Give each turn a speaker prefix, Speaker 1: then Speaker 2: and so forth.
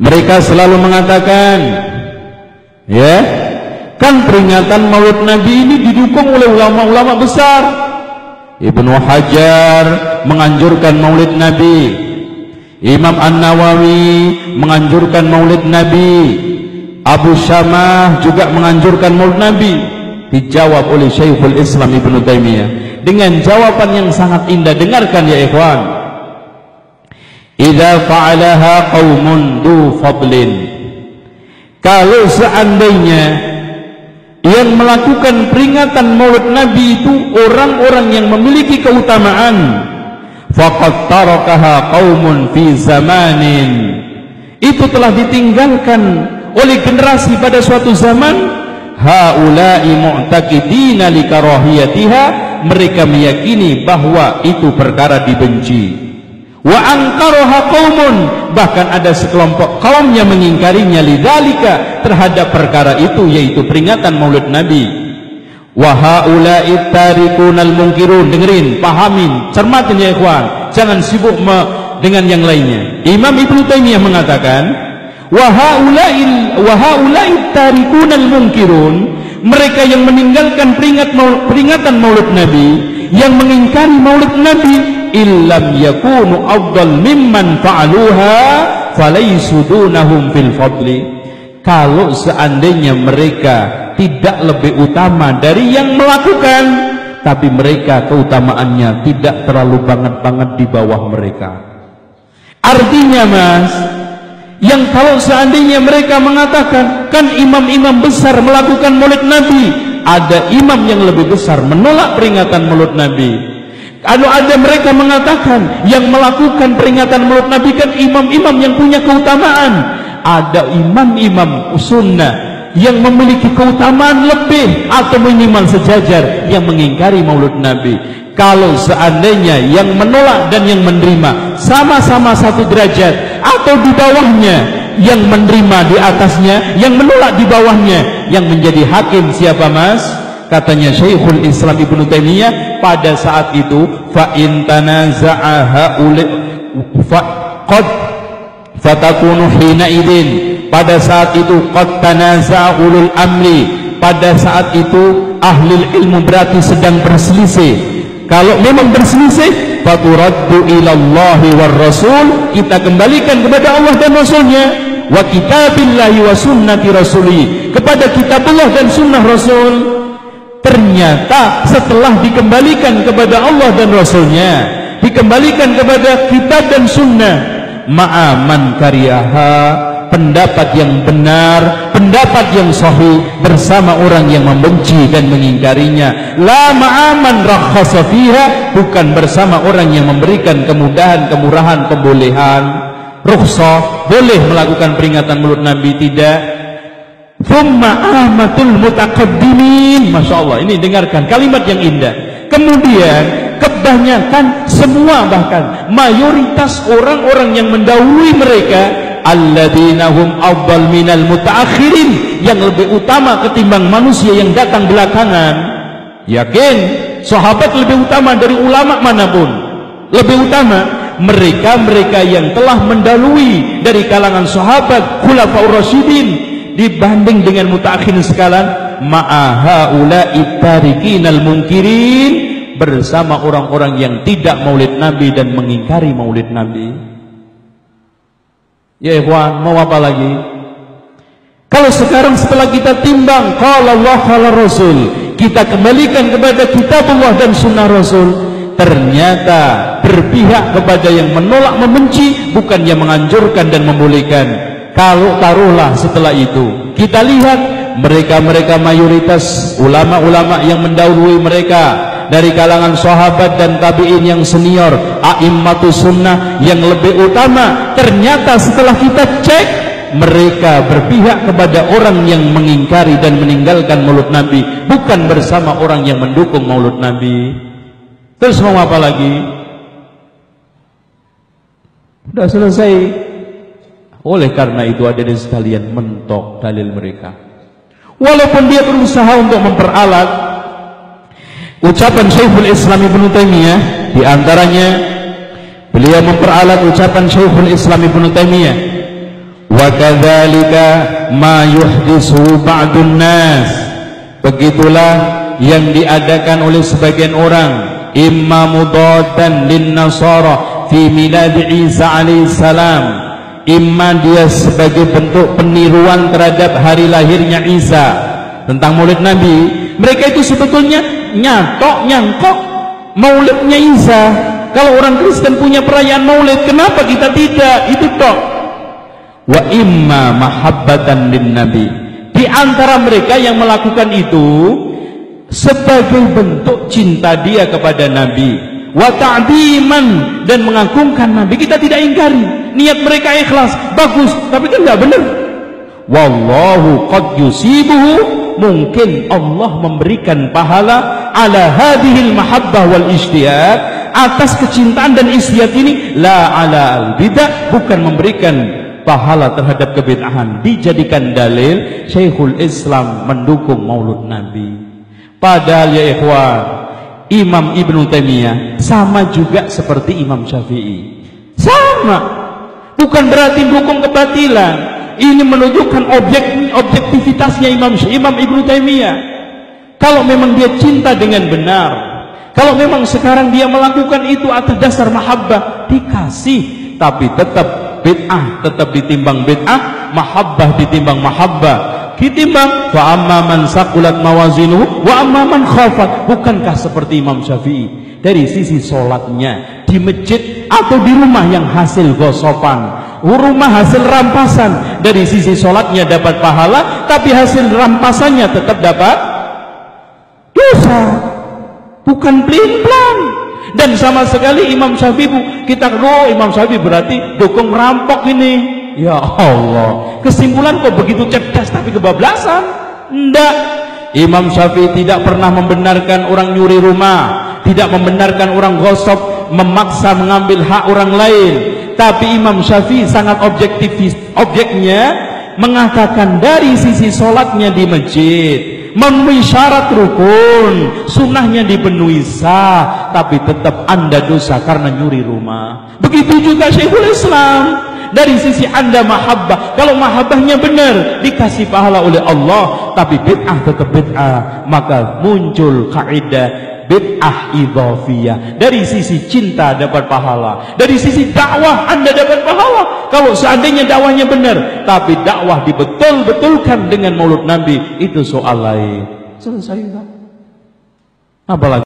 Speaker 1: Mereka selalu mengatakan, ya, kan peringatan Maulid Nabi ini didukung oleh ulama-ulama besar. Ibnu Hajar menganjurkan Maulid Nabi. Imam An-Nawawi menganjurkan Maulid Nabi. Abu Syamah juga menganjurkan Maulid Nabi. Dijawab oleh Syekhul Islam Ibnu Taimiyah dengan jawaban yang sangat indah. Dengarkan ya ikhwan idza fa'alaha qaumun du fadlin. Kalau seandainya yang melakukan peringatan maulid nabi itu orang-orang yang memiliki keutamaan faqad tarakaha qaumun fi zamanin. Itu telah ditinggalkan oleh generasi pada suatu zaman haula'i mu'taqidina likarahiyatiha mereka meyakini bahwa itu perkara dibenci wa angkaroha qaumun. Bahkan ada sekelompok kaum yang mengingkarinya lidzalika terhadap perkara itu yaitu peringatan Maulid Nabi. Wa haula'i tarikunal munkirun. Dengerin pahamin cermatin ya ikhwan. Jangan sibuk dengan yang lainnya. Imam Ibnu Taimiyah mengatakan wa haula'i wa haula'i tarikunal mereka yang meninggalkan peringat peringatan Maulid Nabi yang mengingkari Maulid Nabi illam yakunu afdal mimman fa'aluha falaysu dunahum fil fadli. Kalau seandainya mereka tidak lebih utama dari yang melakukan tapi mereka keutamaannya tidak terlalu banget-banget di bawah mereka. Artinya mas yang kalau seandainya mereka mengatakan kan imam-imam besar melakukan maulid nabi ada imam yang lebih besar menolak peringatan maulid nabi kalau ada mereka mengatakan yang melakukan peringatan mulut Nabi kan imam-imam yang punya keutamaan. Ada imam-imam sunnah yang memiliki keutamaan lebih atau minimal sejajar yang mengingkari maulud Nabi. Kalau seandainya yang menolak dan yang menerima sama-sama satu derajat atau di bawahnya yang menerima di atasnya, yang menolak di bawahnya, yang menjadi hakim siapa mas? Katanya Syekhul Islam Ibnu Taimiyah pada saat itu fa in tanaza'a haula fa qad fatakunu hina idin. Pada saat itu qad tanaza'a ulul amri. Pada saat itu ahli ilmu berarti sedang berselisih. Kalau memang berselisih faturaddu ilallahi war rasul kita kembalikan kepada Allah dan Rasulnya. Wa kitabillahi wa sunnati rasuli. Kepada kitabullah dan sunnah rasul ternyata setelah dikembalikan kepada Allah dan Rasulnya dikembalikan kepada kitab dan sunnah ma'aman karyaha pendapat yang benar pendapat yang sahih bersama orang yang membenci dan mengingkarinya. La ma'aman rakhasa bukan bersama orang yang memberikan kemudahan kemurahan kebolehan. Rukhsah boleh melakukan peringatan mulut Nabi? Tidak Thumma amatul mutaqaddimin. Masya Allah, ini dengarkan kalimat yang indah. Kemudian kebanyakan semua bahkan mayoritas orang-orang yang mendahului mereka alladzina hum minal mutaakhirin yang lebih utama ketimbang manusia yang datang belakangan. Yakin sahabat lebih utama dari ulama mana pun. Lebih utama mereka-mereka yang telah mendahului dari kalangan sahabat khulafaur rasyidin dibanding dengan mutakhirin sekalian ma'aha ulai tarikinal munkirin bersama orang-orang yang tidak maulid Nabi dan mengingkari maulid Nabi. Ya ikhwan, mau apa lagi? Kalau sekarang setelah kita timbang kalau Allah Rasul, kita kembalikan kepada kitab Allah dan sunnah Rasul, ternyata berpihak kepada yang menolak membenci bukan yang menganjurkan dan membolehkan kalau taruhlah setelah itu kita lihat mereka-mereka mayoritas ulama-ulama yang mendahului mereka dari kalangan sahabat dan tabi'in yang senior a'immatus sunnah yang lebih utama. Ternyata setelah kita cek mereka berpihak kepada orang yang mengingkari dan meninggalkan mulut Nabi bukan bersama orang yang mendukung maulud Nabi. Terus mau apa lagi? Sudah selesai oleh karena itu di sekalian mentok dalil mereka. Walaupun dia berusaha untuk memperalat ucapan Syekhul Islam Ibn Taimiyah di antaranya beliau memperalat ucapan Syekhul Islam Ibn Taimiyah wa kadzalika ma yuhdithu ba'dun nas begitulah yang diadakan oleh sebagian orang imma mudaddan lin nasara fi milad Isa alaihissalam imma dia sebagai bentuk peniruan terhadap hari lahirnya Isa tentang maulid Nabi. Mereka itu sebetulnya nyatok nyangkok maulidnya Isa. Kalau orang Kristen punya perayaan maulid kenapa kita tidak? Itu tok. Wa imma mahabbatan lin nabi. Di antara mereka yang melakukan itu sebagai bentuk cinta dia kepada nabi. Wa ta'diman dan mengagungkan nabi. Kita tidak ingkari niat mereka ikhlas bagus tapi kan enggak benar. Wallahu qad yusibuhu mungkin Allah memberikan pahala ala hadhil mahabbah wal istiyad atas kecintaan dan istiad ini. La ala al bidah bukan memberikan pahala terhadap kebid'ahan. Dijadikan dalil Syekhul Islam mendukung maulud Nabi. Padahal ya ikhwan Imam Ibnu Taimiyah sama juga seperti Imam Syafi'i. Sama bukan berarti dukung kebatilan ini menunjukkan objek objektivitasnya Imam Imam Ibnu Taimiyah. Kalau memang dia cinta dengan benar, kalau memang sekarang dia melakukan itu atas dasar mahabbah, dikasih, tapi tetap bid'ah, tetap ditimbang bid'ah, mahabbah ditimbang mahabbah. Ditimbang wa amma man saqulat mawazinuhu wa amma man khafat. Bukankah seperti Imam Syafi'i? Dari sisi solatnya di masjid atau di rumah yang hasil gosopan. Rumah hasil rampasan. Dari sisi sholatnya dapat pahala tapi hasil rampasannya tetap dapat dosa. Bukan pelin-pelan dan sama sekali Imam Syafi'i kita oh Imam Syafi'i berarti dukung rampok ini. Ya Allah. Kesimpulan kok begitu cerdas tapi kebablasan? Enggak Imam Syafi'i tidak pernah membenarkan orang nyuri rumah tidak membenarkan orang gosok memaksa mengambil hak orang lain. Tapi Imam Syafi'i sangat objektif objeknya mengatakan dari sisi solatnya di masjid memenuhi syarat rukun sunnahnya dipenuhi sah tapi tetap anda dosa karena nyuri rumah. Begitu juga Syekhul Islam. Dari sisi anda mahabbah. Kalau mahabbahnya benar dikasih pahala oleh Allah tapi bid'ah tetap bid'ah. Maka muncul kaidah bid'ah idhafiyah. Dari sisi cinta dapat pahala. Dari sisi dakwah anda dapat pahala. Kalau seandainya dakwahnya benar tapi dakwah dibetul-betulkan dengan mulut nabi itu soal lain. Selesai enggak apalagi